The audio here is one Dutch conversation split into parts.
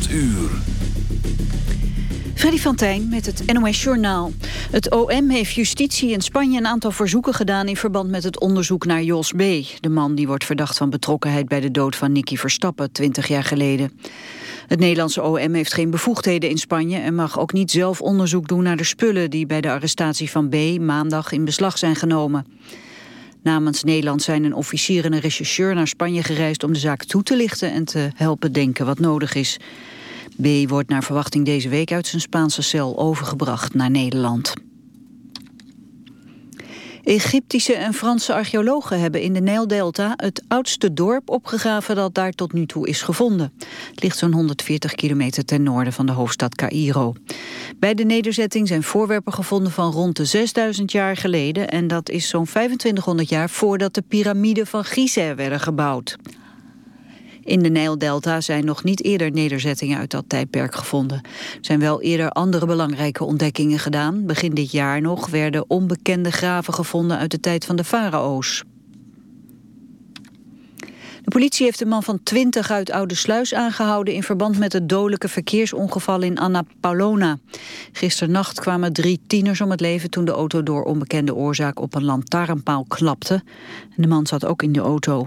8 uur. Freddy van met het NOS Journaal. Het OM heeft justitie in Spanje een aantal verzoeken gedaan... in verband met het onderzoek naar Jos B., de man die wordt verdacht van betrokkenheid... bij de dood van Nicky Verstappen, 20 jaar geleden. Het Nederlandse OM heeft geen bevoegdheden in Spanje... en mag ook niet zelf onderzoek doen naar de spullen... die bij de arrestatie van B. maandag in beslag zijn genomen. Namens Nederland zijn een officier en een rechercheur naar Spanje gereisd... om de zaak toe te lichten en te helpen denken wat nodig is. B. wordt naar verwachting deze week uit zijn Spaanse cel overgebracht naar Nederland. Egyptische en Franse archeologen hebben in de Nijldelta het oudste dorp opgegraven dat daar tot nu toe is gevonden. Het ligt zo'n 140 kilometer ten noorden van de hoofdstad Cairo. Bij de nederzetting zijn voorwerpen gevonden van rond de 6000 jaar geleden en dat is zo'n 2500 jaar voordat de piramiden van Gizeh werden gebouwd. In de Nijldelta zijn nog niet eerder nederzettingen uit dat tijdperk gevonden. Er zijn wel eerder andere belangrijke ontdekkingen gedaan. Begin dit jaar nog werden onbekende graven gevonden uit de tijd van de farao's. De politie heeft een man van 20 uit Oude Sluis aangehouden... in verband met het dodelijke verkeersongeval in Annapolona. Gisternacht kwamen drie tieners om het leven... toen de auto door onbekende oorzaak op een lantaarnpaal klapte. En de man zat ook in de auto.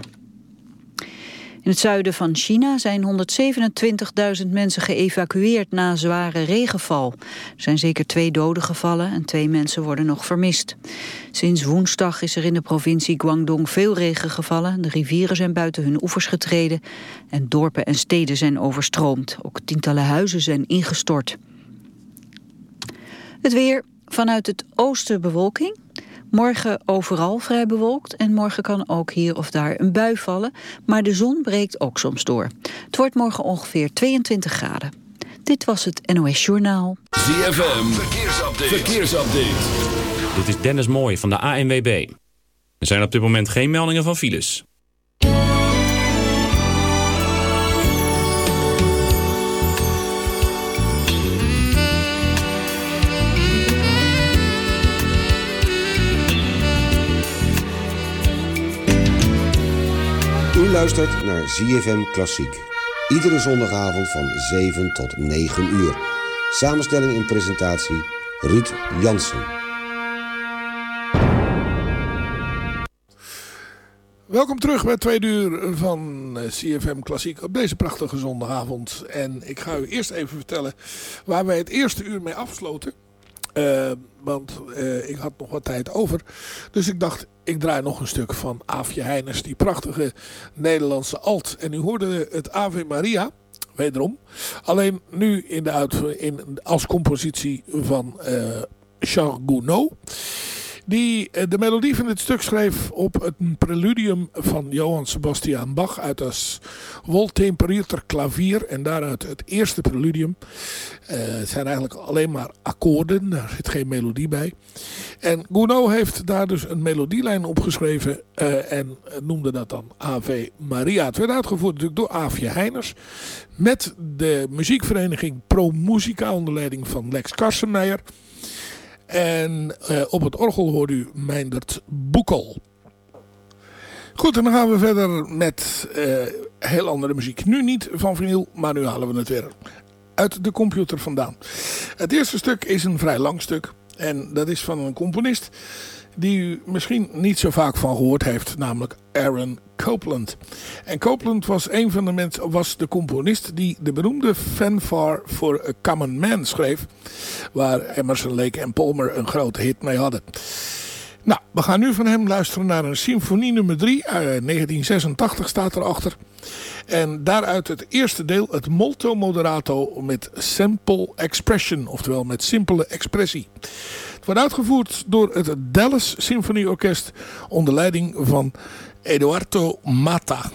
In het zuiden van China zijn 127.000 mensen geëvacueerd na zware regenval. Er zijn zeker twee doden gevallen en twee mensen worden nog vermist. Sinds woensdag is er in de provincie Guangdong veel regen gevallen. De rivieren zijn buiten hun oevers getreden en dorpen en steden zijn overstroomd. Ook tientallen huizen zijn ingestort. Het weer vanuit het oosten bewolking. Morgen overal vrij bewolkt en morgen kan ook hier of daar een bui vallen. Maar de zon breekt ook soms door. Het wordt morgen ongeveer 22 graden. Dit was het NOS Journaal. ZFM, verkeersupdate. verkeersupdate. Dit is Dennis Mooij van de ANWB. Er zijn op dit moment geen meldingen van files. Luistert naar ZFM Klassiek. Iedere zondagavond van 7 tot 9 uur. Samenstelling en presentatie Ruud Jansen. Welkom terug bij twee uur van CFM Klassiek op deze prachtige zondagavond. En ik ga u eerst even vertellen waar wij het eerste uur mee afsloten. Uh, want uh, ik had nog wat tijd over. Dus ik dacht, ik draai nog een stuk van Aafje Heiners. Die prachtige Nederlandse alt. En u hoorde het Ave Maria. Wederom. Alleen nu in de uit, in, als compositie van uh, Charles Gounod die eh, de melodie van dit stuk schreef op het preludium van Johann Sebastian Bach uit als woltemperierter klavier en daaruit het eerste preludium. Uh, het zijn eigenlijk alleen maar akkoorden, daar zit geen melodie bij. En Gounod heeft daar dus een melodielijn opgeschreven uh, en noemde dat dan Ave Maria. Het werd uitgevoerd natuurlijk door Aafje Heiners met de muziekvereniging Pro Musica onder leiding van Lex Karsenmeijer. En uh, op het orgel hoort u Meindert Boekel. Goed, en dan gaan we verder met uh, heel andere muziek. Nu niet van vinyl, maar nu halen we het weer uit de computer vandaan. Het eerste stuk is een vrij lang stuk. En dat is van een componist die u misschien niet zo vaak van gehoord heeft, namelijk Aaron Copeland. En Copeland was een van de mensen, was de componist die de beroemde fanfare for a Common Man schreef, waar Emerson, Lake en Palmer een grote hit mee hadden. Nou, we gaan nu van hem luisteren naar een symfonie nummer 3 uit 1986 staat erachter. En daaruit het eerste deel, het molto moderato met simple expression, oftewel met simpele expressie. Wordt uitgevoerd door het Dallas Symfonieorkest onder leiding van Eduardo Mata.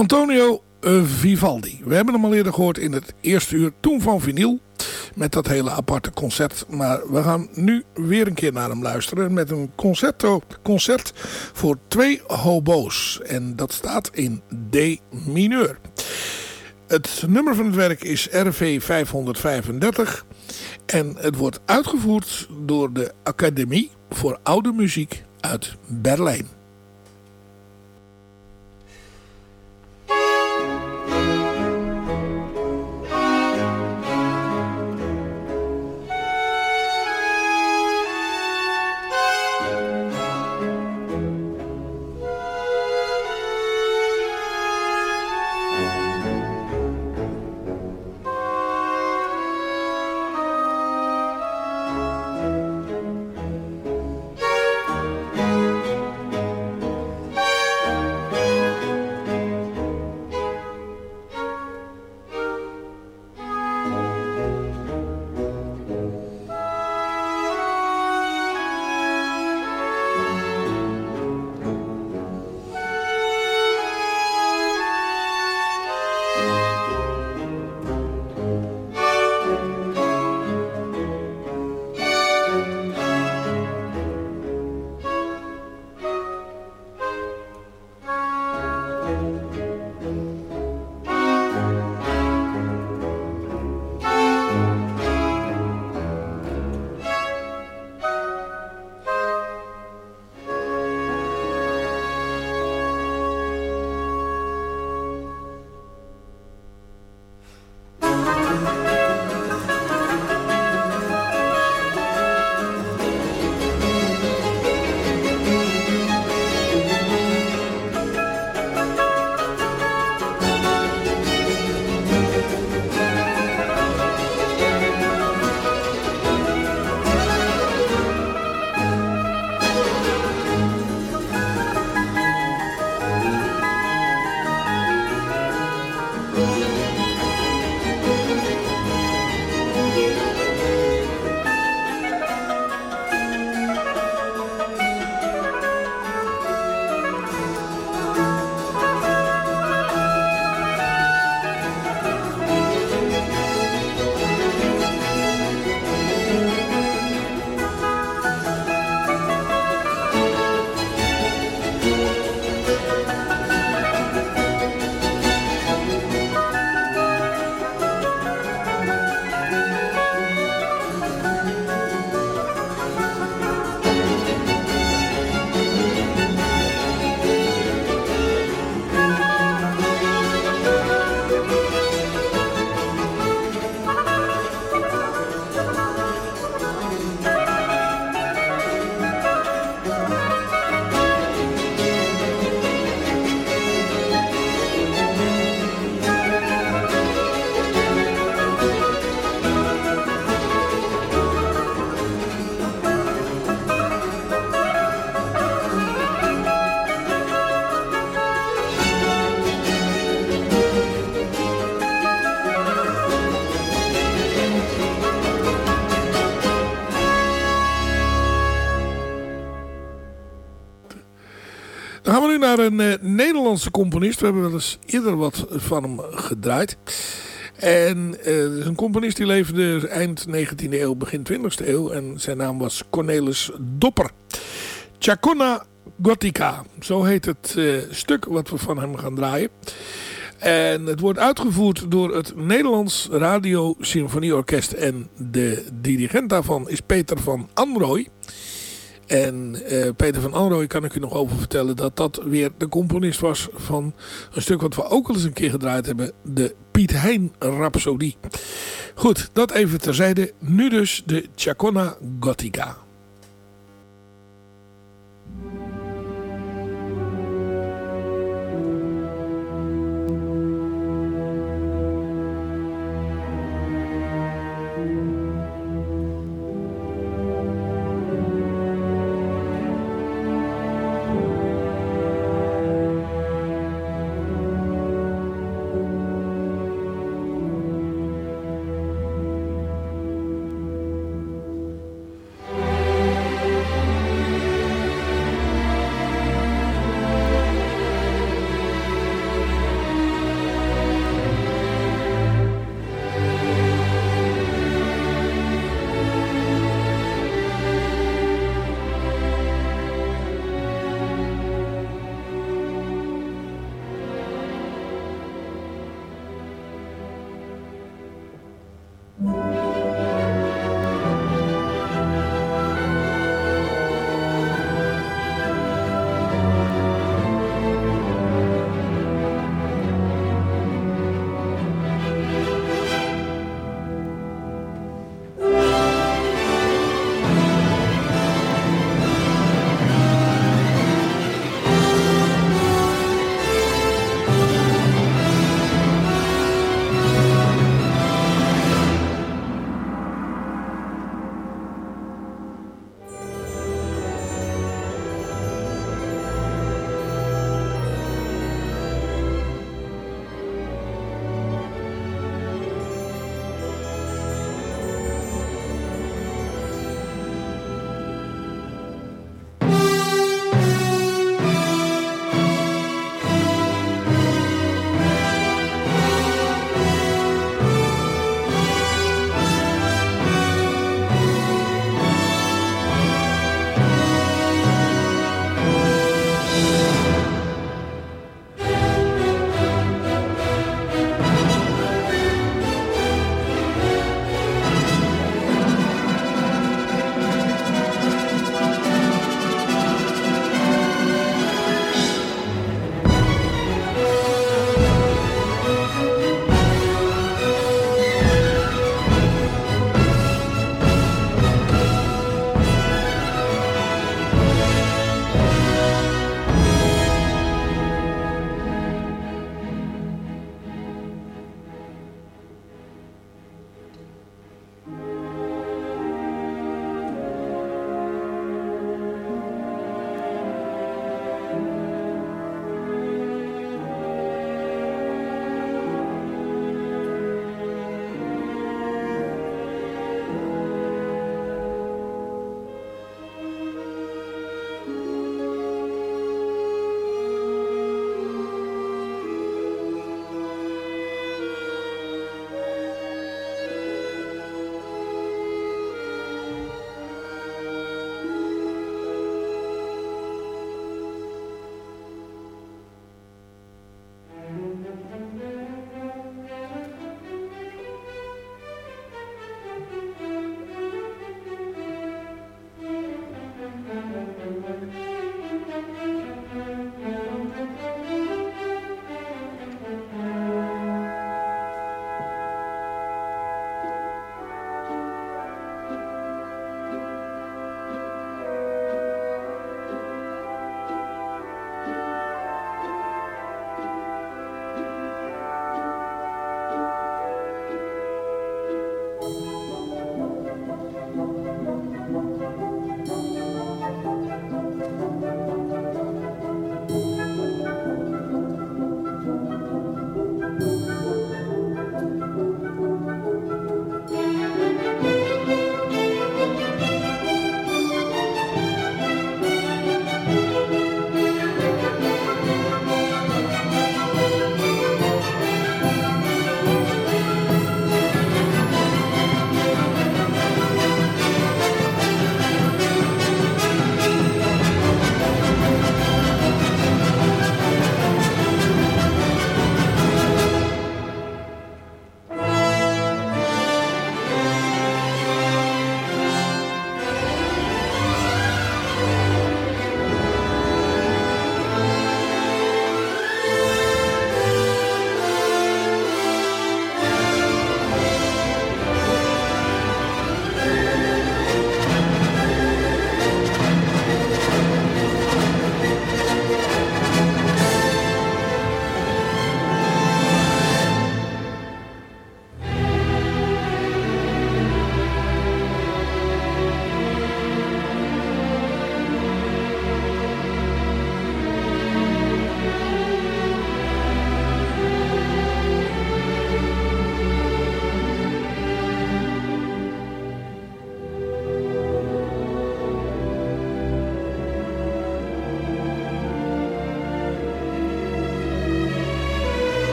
Antonio eh, Vivaldi. We hebben hem al eerder gehoord in het eerste uur. Toen van vinyl. Met dat hele aparte concert. Maar we gaan nu weer een keer naar hem luisteren. Met een concerto, concert voor twee hobo's. En dat staat in D mineur. Het nummer van het werk is RV 535. En het wordt uitgevoerd door de Academie voor Oude Muziek uit Berlijn. Een uh, Nederlandse componist. We hebben wel eens eerder wat van hem gedraaid. En is een componist die leefde eind 19e eeuw, begin 20e eeuw. En zijn naam was Cornelis Dopper. Chacona Gothica. Zo heet het uh, stuk wat we van hem gaan draaien. En het wordt uitgevoerd door het Nederlands Radio Symfonieorkest. En de dirigent daarvan is Peter van Anrooy. En uh, Peter van Alrooy kan ik u nog over vertellen dat dat weer de componist was van een stuk wat we ook al eens een keer gedraaid hebben. De Piet Hein Rhapsodie. Goed, dat even terzijde. Nu dus de Chacona Gothica.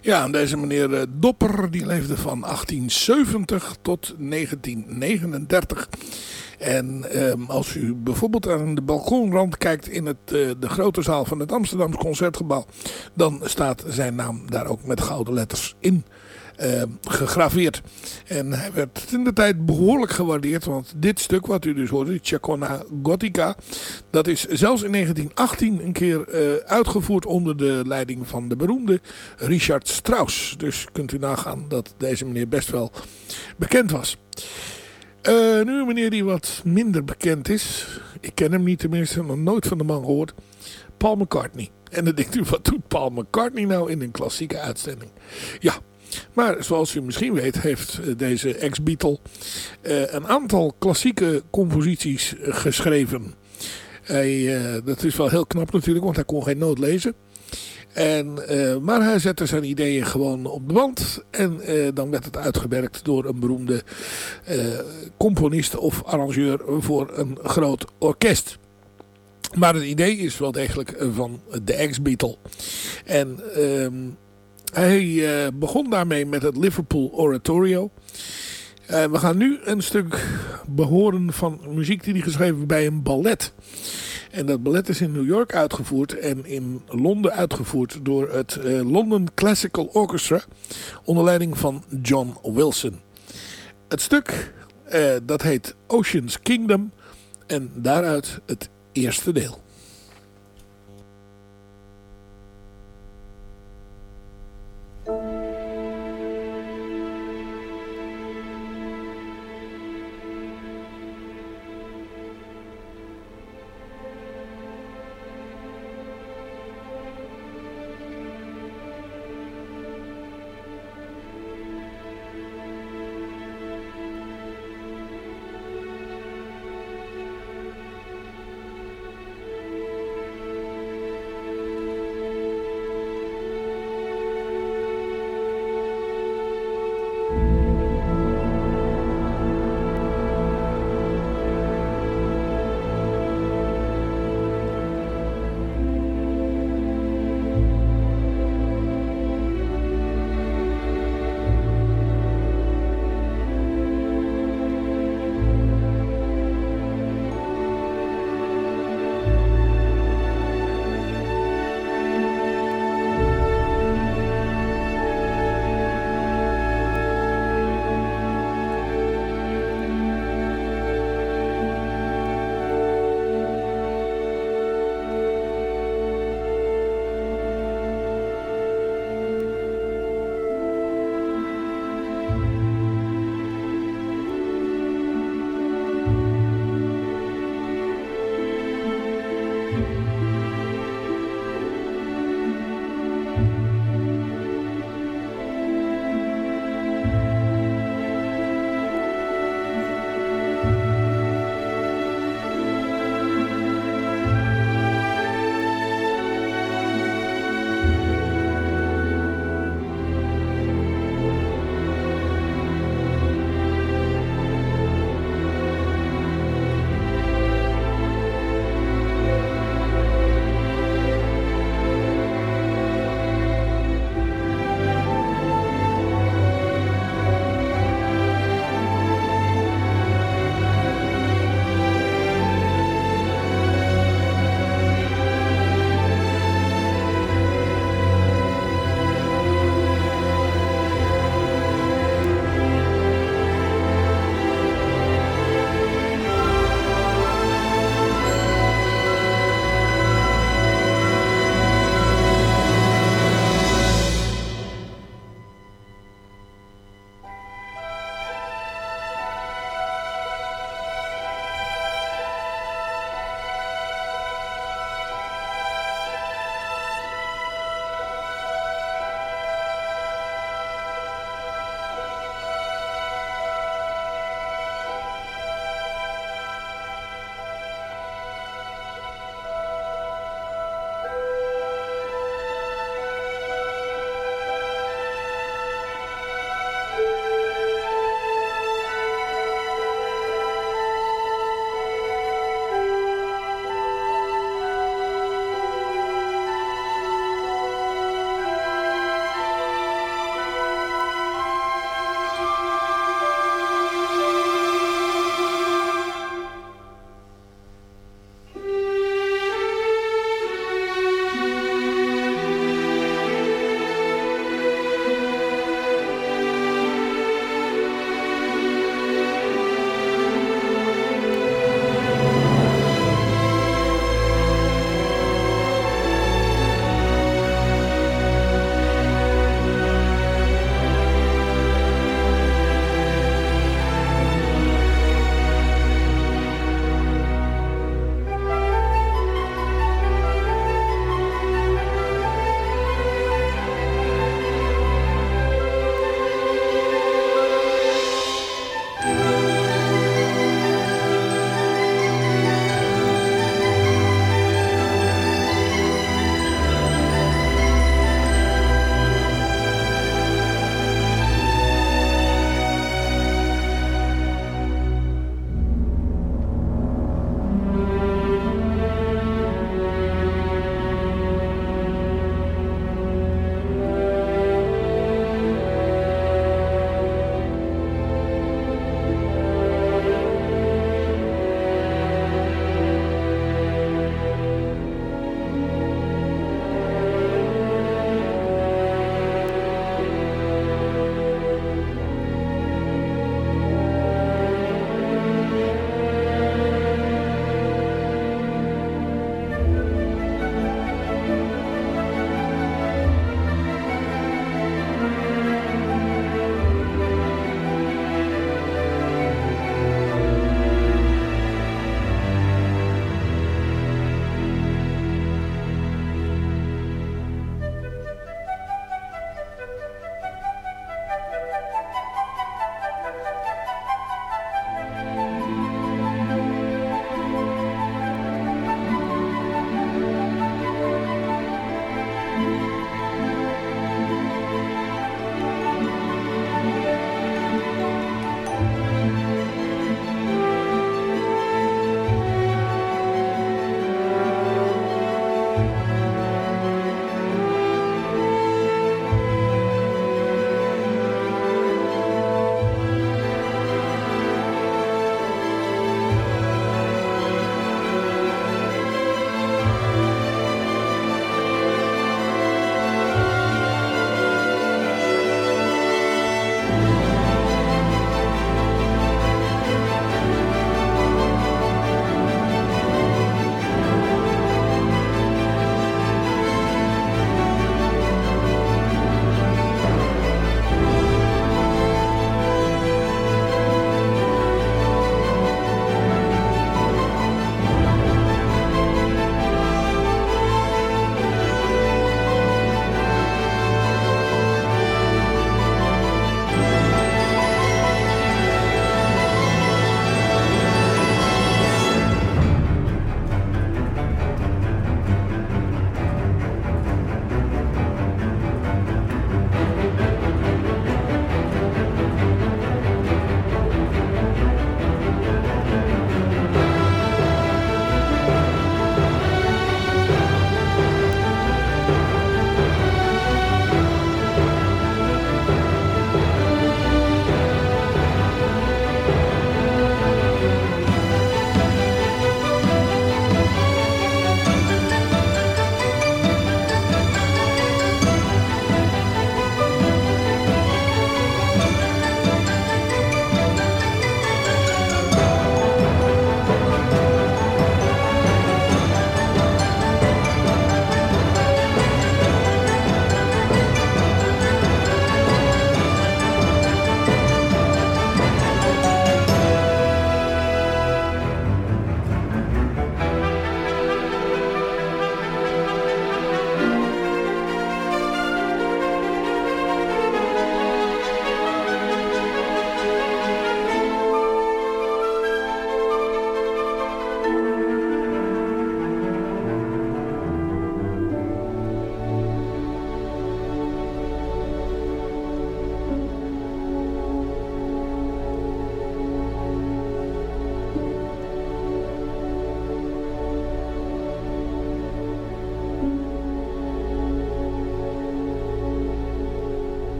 Ja, en deze meneer eh, Dopper die leefde van 1870 tot 1939. En ehm, als u bijvoorbeeld aan de balkonrand kijkt in het, uh, de grote zaal van het Amsterdamse Concertgebouw, dan staat zijn naam daar ook met gouden letters in. Uh, gegraveerd. En hij werd in de tijd behoorlijk gewaardeerd. Want dit stuk wat u dus hoorde, Chacona Gothica. Dat is zelfs in 1918 een keer uh, uitgevoerd onder de leiding van de beroemde Richard Strauss. Dus kunt u nagaan dat deze meneer best wel bekend was. Uh, nu een meneer die wat minder bekend is. Ik ken hem niet tenminste, nog nooit van de man gehoord. Paul McCartney. En dan denkt u, wat doet Paul McCartney nou in een klassieke uitzending? Ja, maar zoals u misschien weet heeft deze ex-Beatle uh, een aantal klassieke composities geschreven. Hij, uh, dat is wel heel knap natuurlijk, want hij kon geen noot lezen. En, maar hij zette zijn ideeën gewoon op de band. En dan werd het uitgewerkt door een beroemde componist of arrangeur voor een groot orkest. Maar het idee is wel degelijk van de ex-Beatle. En hij begon daarmee met het Liverpool Oratorio. we gaan nu een stuk behoren van muziek die hij geschreven bij een ballet. En dat ballet is in New York uitgevoerd en in Londen uitgevoerd door het uh, London Classical Orchestra onder leiding van John Wilson. Het stuk dat heet Ocean's Kingdom en daaruit het eerste deel.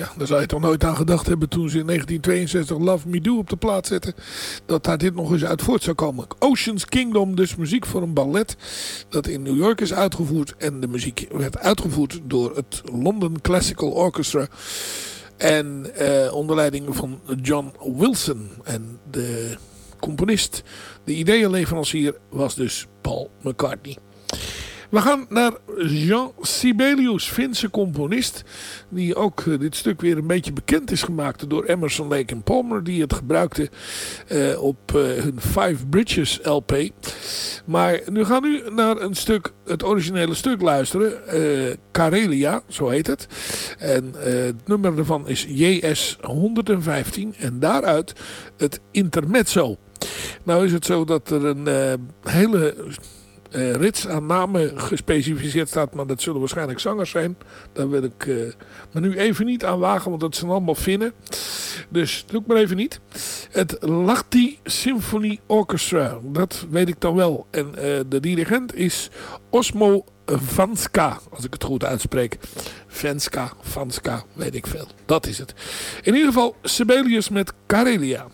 Ja, daar zou je toch nooit aan gedacht hebben toen ze in 1962 Love Me Do op de plaat zetten. Dat daar dit nog eens uit voort zou komen. Ocean's Kingdom, dus muziek voor een ballet. Dat in New York is uitgevoerd. En de muziek werd uitgevoerd door het London Classical Orchestra. En eh, onder leiding van John Wilson. En de componist, de ideeënleverancier was dus Paul McCartney. We gaan naar Jean Sibelius, Finse componist. Die ook uh, dit stuk weer een beetje bekend is gemaakt door Emerson, Lake en Palmer. Die het gebruikte uh, op uh, hun Five Bridges LP. Maar nu gaan we naar een stuk, het originele stuk luisteren. Karelia, zo heet het. En het nummer ervan is JS 115. En daaruit het intermezzo. Nou is het zo dat er een hele uh, rits aan namen gespecificeerd staat. Maar dat zullen waarschijnlijk zangers zijn. Daar wil ik uh, me nu even niet aan wagen. Want dat zijn allemaal Finnen. Dus doe ik maar even niet. Het Lahti Symphony Orchestra. Dat weet ik dan wel. En uh, de dirigent is Osmo Vanska. Als ik het goed uitspreek. Venska, Vanska, weet ik veel. Dat is het. In ieder geval Sibelius met Karelia.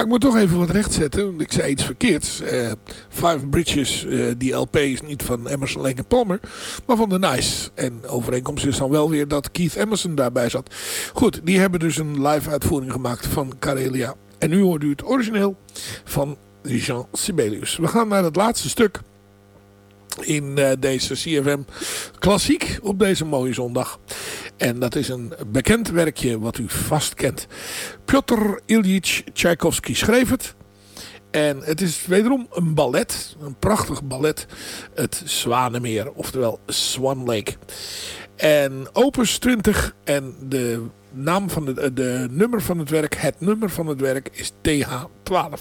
Ik moet toch even wat rechtzetten. Want ik zei iets verkeerds. Uh, Five Bridges, uh, die LP is niet van Emerson, Lake Palmer. Maar van The Nice. En overeenkomst is dan wel weer dat Keith Emerson daarbij zat. Goed, die hebben dus een live uitvoering gemaakt van Karelia. En nu hoort u het origineel van Jean Sibelius. We gaan naar het laatste stuk in uh, deze CFM Klassiek op deze mooie zondag. En dat is een bekend werkje wat u vast kent. Piotr Ilyich Tchaikovsky schreef het. En het is wederom een ballet, een prachtig ballet, het Zwanemeer, oftewel Swan Lake. En opus 20 en de naam van de, de nummer van het werk, het nummer van het werk is TH12.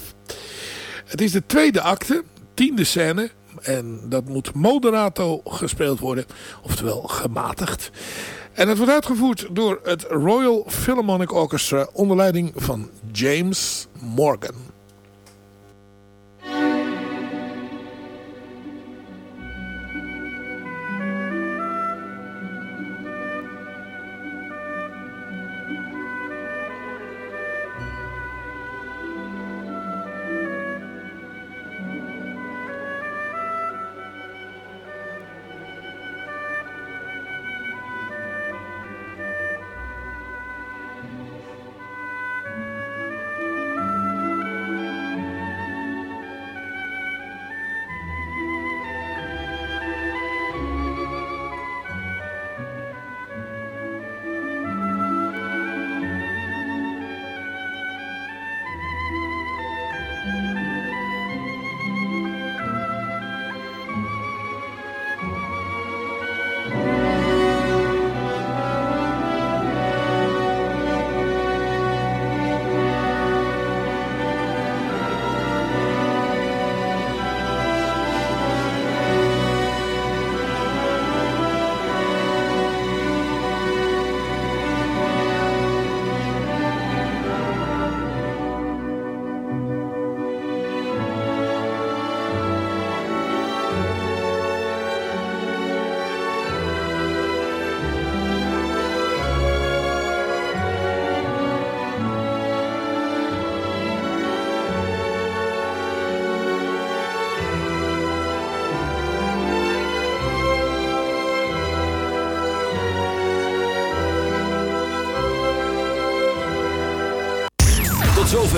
Het is de tweede acte, tiende scène, en dat moet moderato gespeeld worden, oftewel gematigd. En het wordt uitgevoerd door het Royal Philharmonic Orchestra onder leiding van James Morgan.